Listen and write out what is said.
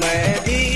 मैं भी